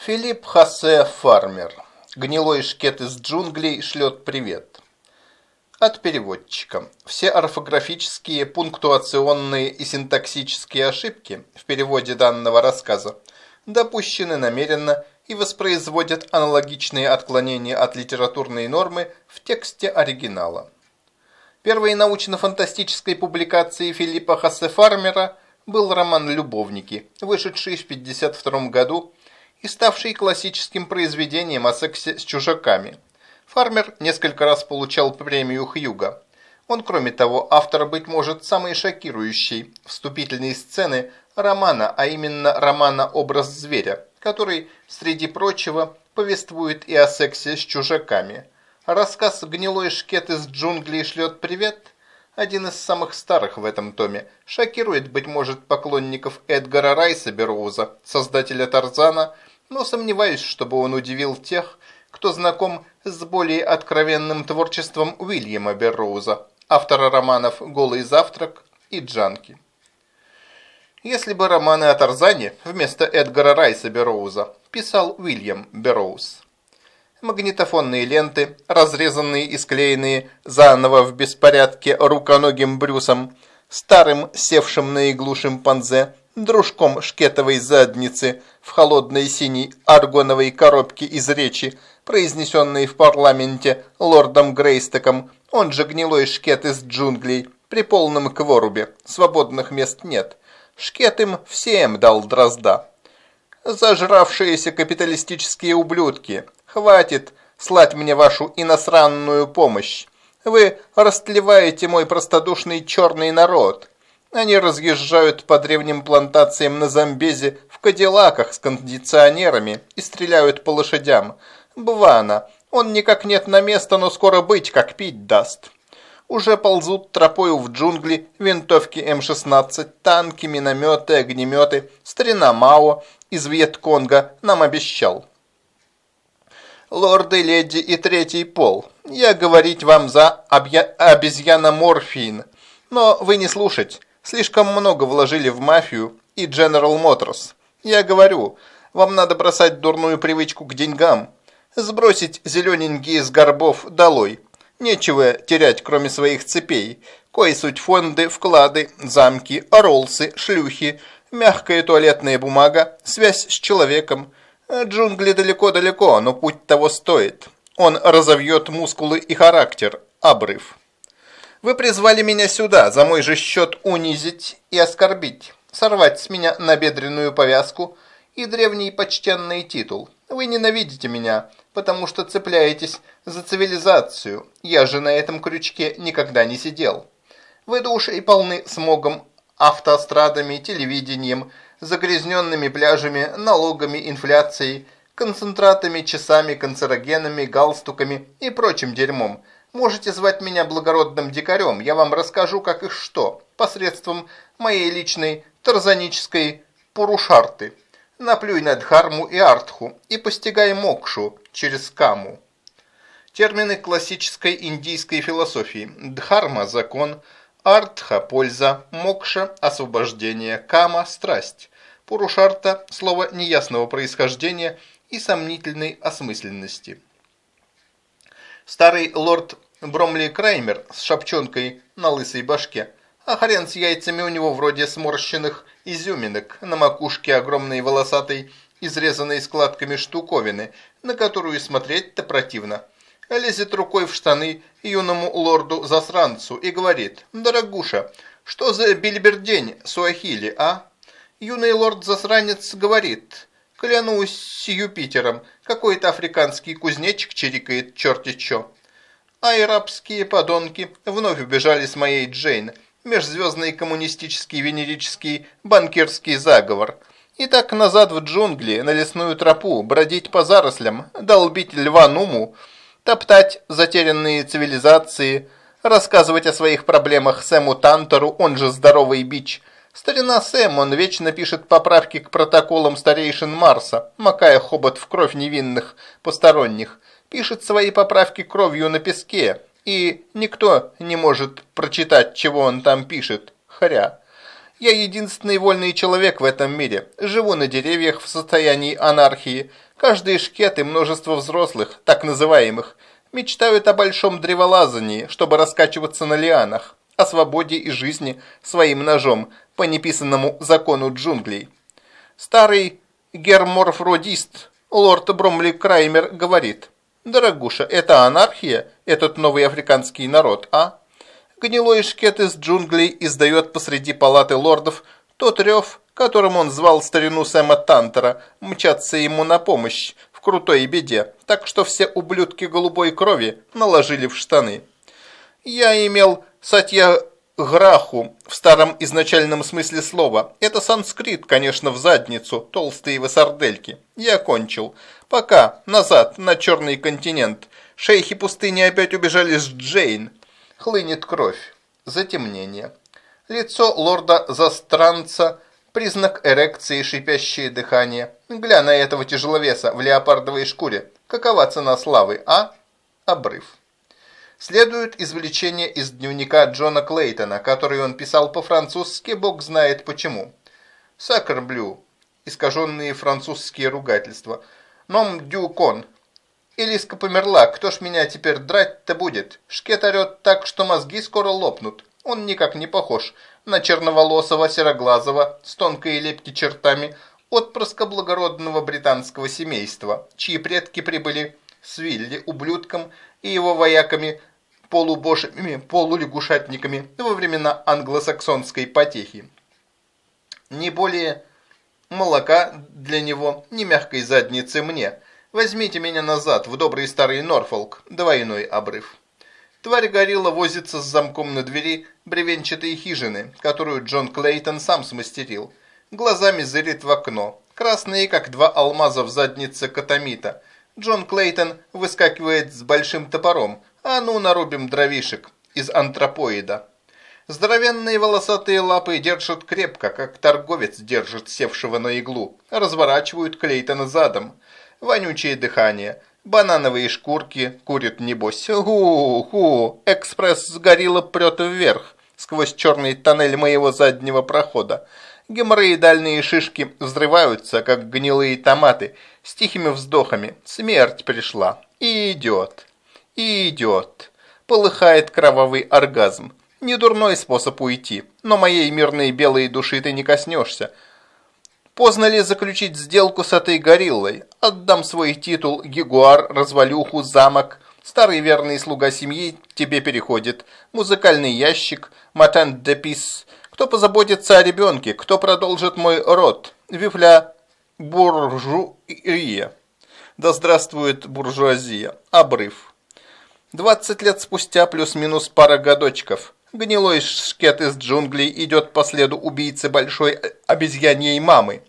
Филипп Хосе Фармер. Гнилой шкет из джунглей шлет привет. От переводчика. Все орфографические, пунктуационные и синтаксические ошибки в переводе данного рассказа допущены намеренно и воспроизводят аналогичные отклонения от литературной нормы в тексте оригинала. Первой научно-фантастической публикацией Филиппа Хосе Фармера был роман «Любовники», вышедший в 1952 году и ставший классическим произведением о сексе с чужаками. Фармер несколько раз получал премию Хьюга. Он, кроме того, автор, быть может, самой шокирующей вступительной сцены романа, а именно романа «Образ зверя», который, среди прочего, повествует и о сексе с чужаками. Рассказ «Гнилой шкет из джунглей шлет привет» один из самых старых в этом томе, шокирует, быть может, поклонников Эдгара Райса Бероуза, создателя Тарзана, но сомневаюсь, чтобы он удивил тех, кто знаком с более откровенным творчеством Уильяма Берроуза, автора романов «Голый завтрак» и «Джанки». Если бы романы о Тарзане вместо Эдгара Райса Берроуза писал Уильям Берроуз. Магнитофонные ленты, разрезанные и склеенные заново в беспорядке руконогим Брюсом, старым севшим на иглу шимпанзе, дружком шкетовой задницы в холодной синей аргоновой коробке из речи, произнесенной в парламенте лордом Грейстоком, он же гнилой шкет из джунглей, при полном кворубе, свободных мест нет. Шкет им всем дал дрозда. Зажравшиеся капиталистические ублюдки, хватит слать мне вашу иностранную помощь. Вы растлеваете мой простодушный черный народ. Они разъезжают по древним плантациям на Замбезе в кадиллаках с кондиционерами и стреляют по лошадям. Бвана, он никак нет на место, но скоро быть, как пить даст уже ползут тропою в джунгли винтовки М-16, танки, минометы, огнеметы. Старина Мао из Вьетконга нам обещал. Лорды, леди и третий пол, я говорить вам за обезьяноморфин, но вы не слушать. Слишком много вложили в мафию и General Motors. Я говорю, вам надо бросать дурную привычку к деньгам, сбросить зелененькие с горбов долой, Нечего терять, кроме своих цепей. Кои суть фонды, вклады, замки, роллсы, шлюхи, мягкая туалетная бумага, связь с человеком. Джунгли далеко-далеко, но путь того стоит. Он разовьет мускулы и характер. Обрыв. Вы призвали меня сюда, за мой же счет унизить и оскорбить, сорвать с меня набедренную повязку и древний почтенный титул. Вы ненавидите меня, потому что цепляетесь за цивилизацию. Я же на этом крючке никогда не сидел. Вы души и полны смогом, автострадами, телевидением, загрязненными пляжами, налогами, инфляцией, концентратами, часами, канцерогенами, галстуками и прочим дерьмом. Можете звать меня благородным дикарем, я вам расскажу, как и что, посредством моей личной тарзанической пурушарты. Наплюй на Дхарму и Артху и постигай мокшу через Каму. Термины классической индийской философии. Дхарма – закон, Артха – польза, Мокша – освобождение, Кама – страсть. Пурушарта – слово неясного происхождения и сомнительной осмысленности. Старый лорд Бромли Краймер с шапчонкой на лысой башке, а хрен с яйцами у него вроде сморщенных изюминок, на макушке огромной волосатой, изрезанной складками штуковины, на которую смотреть-то противно – лезет рукой в штаны юному лорду-засранцу и говорит, «Дорогуша, что за бильбердень суахили, а?» Юный лорд-засранец говорит, «Клянусь Юпитером, какой-то африканский кузнечик чирикает черти чё». А арабские подонки вновь убежали с моей Джейн, межзвездный коммунистический венерический банкирский заговор. И так назад в джунгли, на лесную тропу, бродить по зарослям, долбить льва Нуму – топтать затерянные цивилизации, рассказывать о своих проблемах Сэму Тантеру, он же Здоровый Бич. Старина Сэм, он вечно пишет поправки к протоколам старейшин Марса, макая хобот в кровь невинных посторонних. Пишет свои поправки кровью на песке, и никто не может прочитать, чего он там пишет. Хря. Я единственный вольный человек в этом мире. Живу на деревьях в состоянии анархии. Каждый шкет и множество взрослых, так называемых, мечтают о большом древолазании, чтобы раскачиваться на лианах, о свободе и жизни своим ножом по неписанному закону джунглей. Старый герморфродист лорд Бромли Краймер говорит, «Дорогуша, это анархия, этот новый африканский народ, а?» Гнилой шкет из джунглей издает посреди палаты лордов тот рев, которым он звал старину Сэма Тантера, мчаться ему на помощь в крутой беде, так что все ублюдки голубой крови наложили в штаны. Я имел сатья граху в старом изначальном смысле слова. Это санскрит, конечно, в задницу, толстые вы сардельки. Я кончил. Пока, назад, на черный континент. Шейхи пустыни опять убежали с Джейн. Хлынет кровь. Затемнение. Лицо лорда-застранца – признак эрекции, шипящее дыхание. Гля на этого тяжеловеса в леопардовой шкуре. Какова цена славы, а? Обрыв. Следует извлечение из дневника Джона Клейтона, который он писал по-французски, бог знает почему. Сакерблю, искаженные французские ругательства. Ном дю кон, Элиска померла, кто ж меня теперь драть-то будет? Шкет орет так, что мозги скоро лопнут. Он никак не похож на черноволосого сероглазого с тонкой и лепки чертами отпрыска благородного британского семейства, чьи предки прибыли с Вилли, ублюдком и его вояками, полубошами, полулягушатниками во времена англосаксонской потехи. Не более молока для него, ни мягкой задницы мне – Возьмите меня назад, в добрый старый Норфолк, двойной обрыв. Тварь-горилла возится с замком на двери бревенчатой хижины, которую Джон Клейтон сам смастерил. Глазами зырит в окно, красные, как два алмаза в заднице катамита. Джон Клейтон выскакивает с большим топором, а ну нарубим дровишек из антропоида. Здоровенные волосатые лапы держат крепко, как торговец держит севшего на иглу, разворачивают Клейтона задом – вонючее дыхание, банановые шкурки курят небось. Ху-ху, экспресс с горилла прет вверх, сквозь черный тоннель моего заднего прохода. Геморроидальные шишки взрываются, как гнилые томаты, с тихими вздохами. Смерть пришла. И идет. И идет. Полыхает кровавый оргазм. Недурной способ уйти, но моей мирной белой души ты не коснешься. Поздно ли заключить сделку с этой гориллой? Отдам свой титул, гигуар, развалюху, замок. Старый верный слуга семьи тебе переходит. Музыкальный ящик, матент де пис. Кто позаботится о ребенке? Кто продолжит мой род? Вифля буржуия. Да здравствует буржуазия. Обрыв. Двадцать лет спустя плюс-минус пара годочков. Гнилой шкет из джунглей идет по следу убийцы большой обезьяньей мамы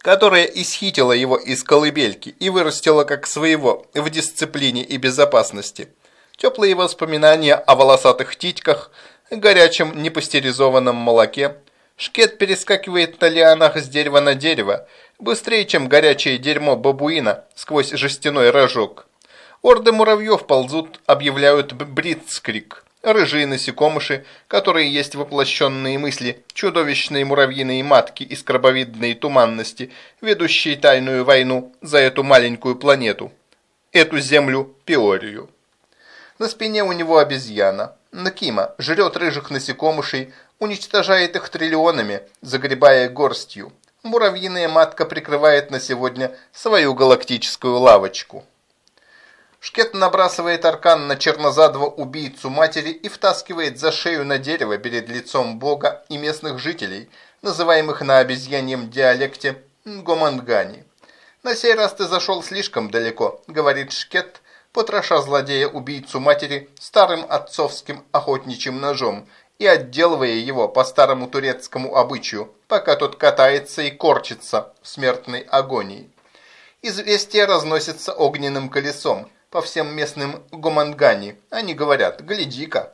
которая исхитила его из колыбельки и вырастила как своего в дисциплине и безопасности. Теплые воспоминания о волосатых титьках, горячем непастеризованном молоке. Шкет перескакивает на лианах с дерева на дерево, быстрее, чем горячее дерьмо бабуина сквозь жестяной рожок. Орды муравьев ползут, объявляют бритскрик рыжие насекомыши, которые есть воплощенные мысли, чудовищные муравьиные матки из крабовидной туманности, ведущие тайную войну за эту маленькую планету, эту землю Пиорию. На спине у него обезьяна. Накима жрет рыжих насекомышей, уничтожает их триллионами, загребая горстью. Муравьиная матка прикрывает на сегодня свою галактическую лавочку. Шкет набрасывает аркан на чернозадого убийцу матери и втаскивает за шею на дерево перед лицом бога и местных жителей, называемых на обезьяньем диалекте Гомангани. «На сей раз ты зашел слишком далеко», — говорит Шкет, потроша злодея-убийцу матери старым отцовским охотничьим ножом и отделывая его по старому турецкому обычаю, пока тот катается и корчится в смертной агонии. Известие разносится огненным колесом, по всем местным гумангани. Они говорят, гляди-ка.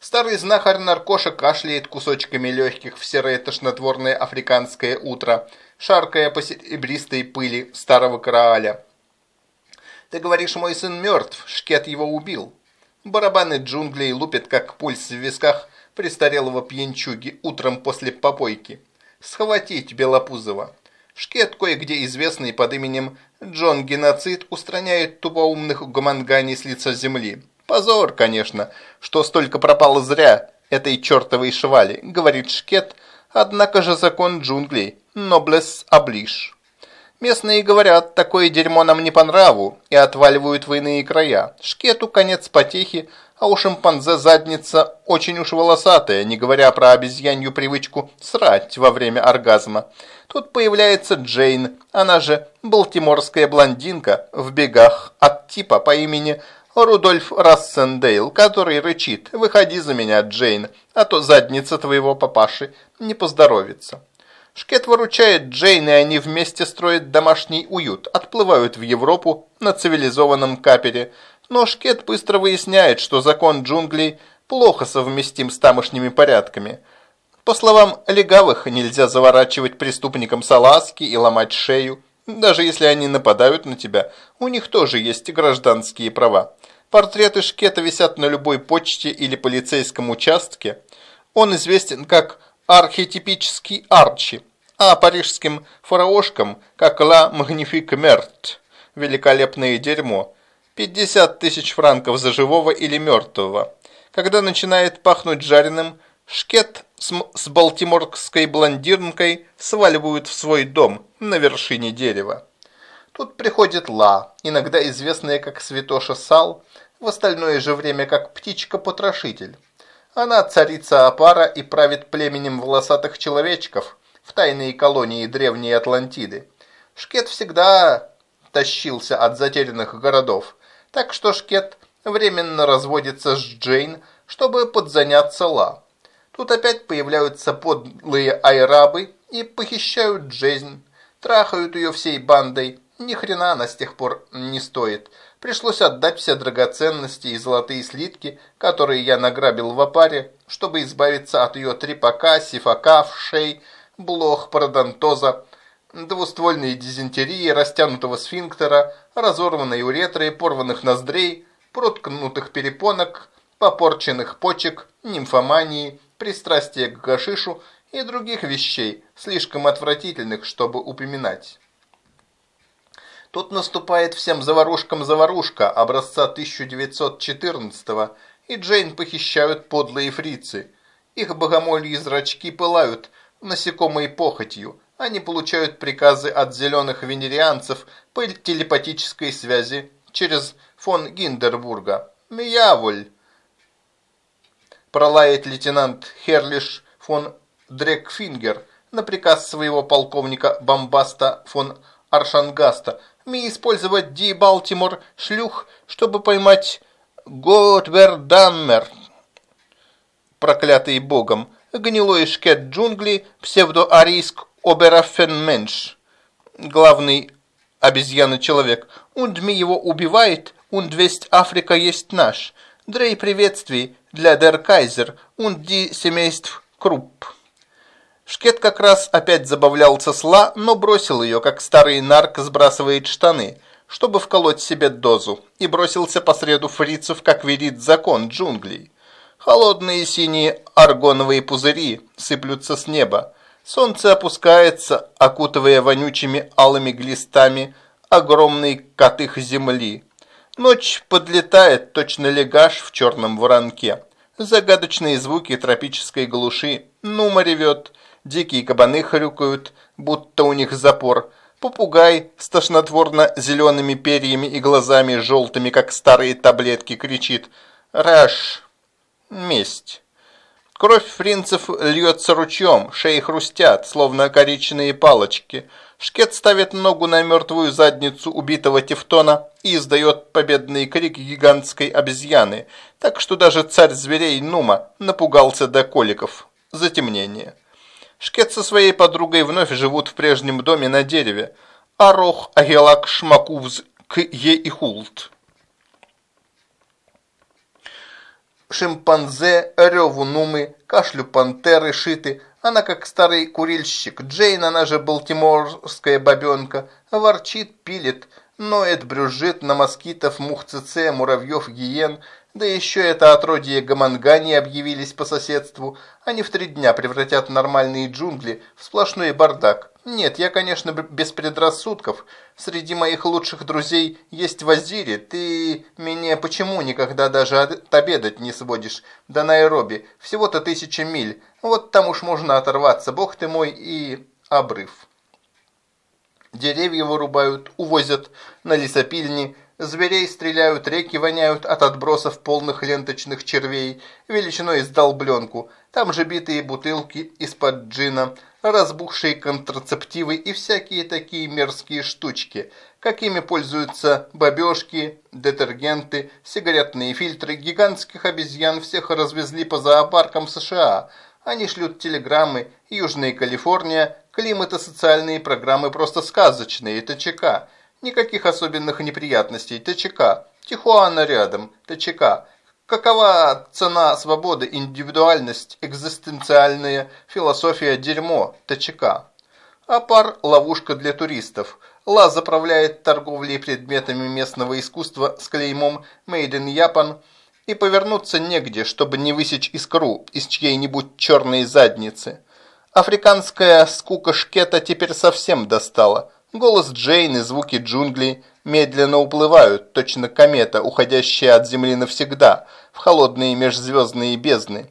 Старый знахарь наркоша кашляет кусочками легких в серое тошнотворное африканское утро, шаркая по серебристой пыли старого крааля. Ты говоришь, мой сын мертв, шкет его убил. Барабаны джунглей лупят, как пульс в висках, престарелого пьянчуги утром после попойки. Схватить Белопузова. Шкет, кое-где известный под именем Джон Геноцид, устраняет тупоумных гуманганий с лица земли. Позор, конечно, что столько пропало зря этой чертовой швали, говорит Шкет, однако же закон джунглей, noblesse oblige. Местные говорят, такое дерьмо нам не по нраву, и отваливают в иные края. Шкету конец потехи, а у шимпанзе задница очень уж волосатая, не говоря про обезьянью привычку срать во время оргазма. Тут появляется Джейн, она же балтиморская блондинка в бегах от типа по имени Рудольф Рассендейл, который рычит «Выходи за меня, Джейн, а то задница твоего папаши не поздоровится». Шкет выручает Джейн, и они вместе строят домашний уют, отплывают в Европу на цивилизованном капере. Но Шкет быстро выясняет, что закон джунглей плохо совместим с тамошними порядками. По словам легавых, нельзя заворачивать преступникам салазки и ломать шею. Даже если они нападают на тебя, у них тоже есть гражданские права. Портреты Шкета висят на любой почте или полицейском участке. Он известен как архетипический Арчи, а парижским фараошкам, как «Ла Магнифик Мерт» – великолепное дерьмо, 50 тысяч франков за живого или мертвого. Когда начинает пахнуть жареным, шкет с, с балтиморской блондинкой сваливают в свой дом на вершине дерева. Тут приходит Ла, иногда известная как Святоша Сал, в остальное же время как Птичка-потрошитель. Она царица Апара и правит племенем волосатых человечков в тайные колонии древней Атлантиды. Шкет всегда тащился от затерянных городов, так что Шкет временно разводится с Джейн, чтобы подзаняться Ла. Тут опять появляются подлые айрабы и похищают Джейн, трахают ее всей бандой. Ни хрена она с тех пор не стоит – Пришлось отдать все драгоценности и золотые слитки, которые я награбил в опаре, чтобы избавиться от ее трепака, сифака, вшей, блох, пародонтоза, двуствольной дизентерии, растянутого сфинктера, разорванной уретры, порванных ноздрей, проткнутых перепонок, попорченных почек, нимфомании, пристрастия к гашишу и других вещей, слишком отвратительных, чтобы упоминать. Тут наступает всем заварушкам заварушка образца 1914 и Джейн похищают подлые фрицы. Их богомольи зрачки пылают насекомой похотью. Они получают приказы от зеленых венерианцев по телепатической связи через фон Гиндербурга. «Мияволь!» пролает лейтенант Херлиш фон Дрекфингер на приказ своего полковника Бомбаста фон Аршангаста ми использовать Ди Балтимор шлюх, чтобы поймать Готвердаммер, проклятый богом, гнилой шкет джунгли, псевдоарийск Оберафенменш, главный обезьяна-человек. Ундми его убивает, унд весть Африка есть наш. Дрей приветствий для Дер Кайзер, ди семейств Крупп. Шкет как раз опять забавлялся сла, но бросил ее, как старый нарк сбрасывает штаны, чтобы вколоть себе дозу, и бросился по среду фрицев, как велит закон джунглей. Холодные синие аргоновые пузыри сыплются с неба. Солнце опускается, окутывая вонючими алыми глистами огромный котых земли. Ночь подлетает, точно легаш в черном воронке. Загадочные звуки тропической глуши. Нума ревет, дикие кабаны хрюкают, будто у них запор, попугай с тошнотворно-зелеными перьями и глазами желтыми, как старые таблетки, кричит «Раш! Месть!». Кровь фринцев льется ручьем, шеи хрустят, словно коричневые палочки. Шкет ставит ногу на мертвую задницу убитого Тевтона и издает победный крик гигантской обезьяны, так что даже царь зверей Нума напугался до коликов. Затемнение. Шкет со своей подругой вновь живут в прежнем доме на дереве. Арох, Агелак, Шмакувз, К, Е и Хулт. Шимпанзе, реву нумы, кашлю пантеры шиты. Она как старый курильщик. Джейн, она же балтиморская бабенка, ворчит, пилит, ноет, брюзжит на москитов, мух ЦЦ, муравьев, гиен. Да еще это отродье гамангани объявились по соседству. Они в три дня превратят нормальные джунгли в сплошной бардак. Нет, я, конечно, без предрассудков. Среди моих лучших друзей есть Вазири. Ты меня почему никогда даже отобедать не сводишь до Найроби? Всего-то тысяча миль. Вот там уж можно оторваться, бог ты мой, и обрыв. Деревья вырубают, увозят на лесопильни, Зверей стреляют, реки воняют от отбросов полных ленточных червей, величиной с долбленку. Там же битые бутылки из-под джина, разбухшие контрацептивы и всякие такие мерзкие штучки, какими пользуются бабешки, детергенты, сигаретные фильтры. Гигантских обезьян всех развезли по зоопаркам США. Они шлют телеграммы. Южная Калифорния, климатосоциальные программы просто сказочные, это ЧК. Никаких особенных неприятностей. ТЧК. Тихуана рядом. ТЧК. Какова цена свободы, индивидуальность, экзистенциальная философия дерьмо, ТЧК. А пар – ловушка для туристов. Ла заправляет торговлей предметами местного искусства с клеймом «Made in Japan» и повернуться негде, чтобы не высечь искру из чьей-нибудь черной задницы. Африканская скука шкета теперь совсем достала – Голос Джейн и звуки джунглей медленно уплывают, точно комета, уходящая от Земли навсегда, в холодные межзвездные бездны.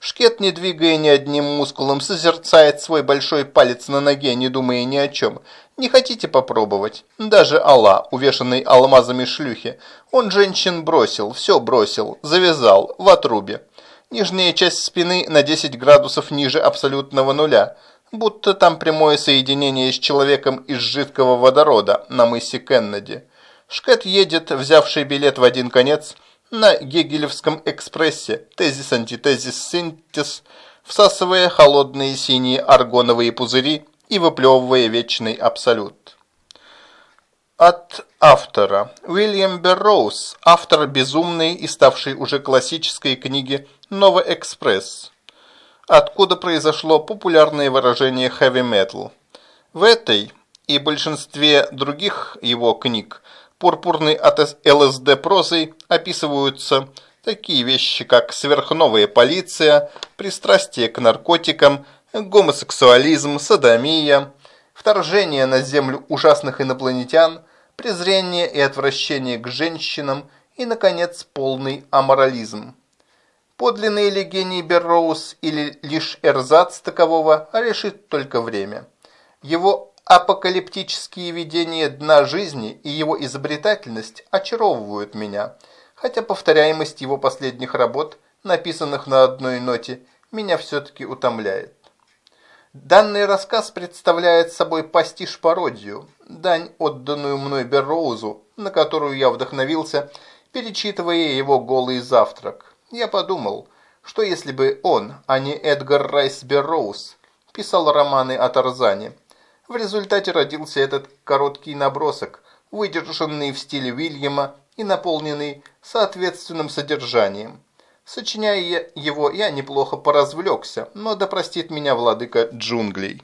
Шкет, не двигая ни одним мускулом, созерцает свой большой палец на ноге, не думая ни о чем. Не хотите попробовать? Даже Алла, увешанный алмазами шлюхи. Он женщин бросил, все бросил, завязал, в отрубе. Нижняя часть спины на 10 градусов ниже абсолютного нуля – будто там прямое соединение с человеком из жидкого водорода на мысе Кеннеди. Шкет едет, взявший билет в один конец, на Гегелевском экспрессе, тезис-антитезис-синтез, всасывая холодные синие аргоновые пузыри и выплевывая вечный абсолют. От автора. Уильям Берроуз, автор безумной и ставшей уже классической книги «Нова Экспресс» откуда произошло популярное выражение heavy metal. В этой и большинстве других его книг пурпурный от ЛСД прозой описываются такие вещи, как сверхновая полиция, пристрастие к наркотикам, гомосексуализм, садомия, вторжение на землю ужасных инопланетян, презрение и отвращение к женщинам и, наконец, полный аморализм. Подлинный ли гений Берроуз или лишь эрзац такового, решит только время. Его апокалиптические видения дна жизни и его изобретательность очаровывают меня, хотя повторяемость его последних работ, написанных на одной ноте, меня все-таки утомляет. Данный рассказ представляет собой пастиш-пародию, дань, отданную мной Берроузу, на которую я вдохновился, перечитывая его голый завтрак. Я подумал, что если бы он, а не Эдгар Райс Берроуз, писал романы о Тарзане, в результате родился этот короткий набросок, выдержанный в стиле Уильяма и наполненный соответственным содержанием. Сочиняя его, я неплохо поразвлекся, но да простит меня владыка джунглей.